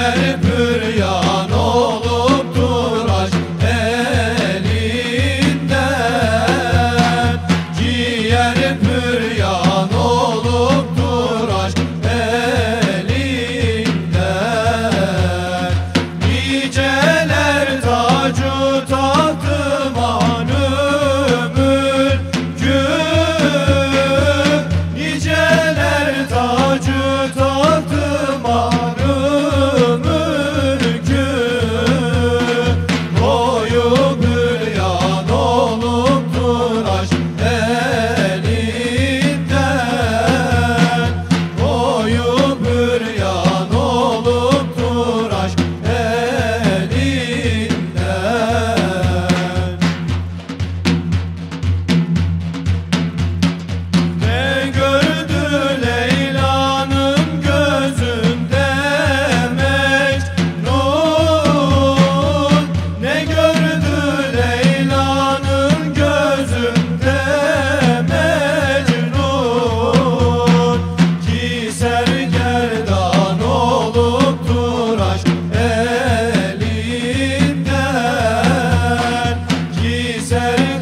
yer böyle said it.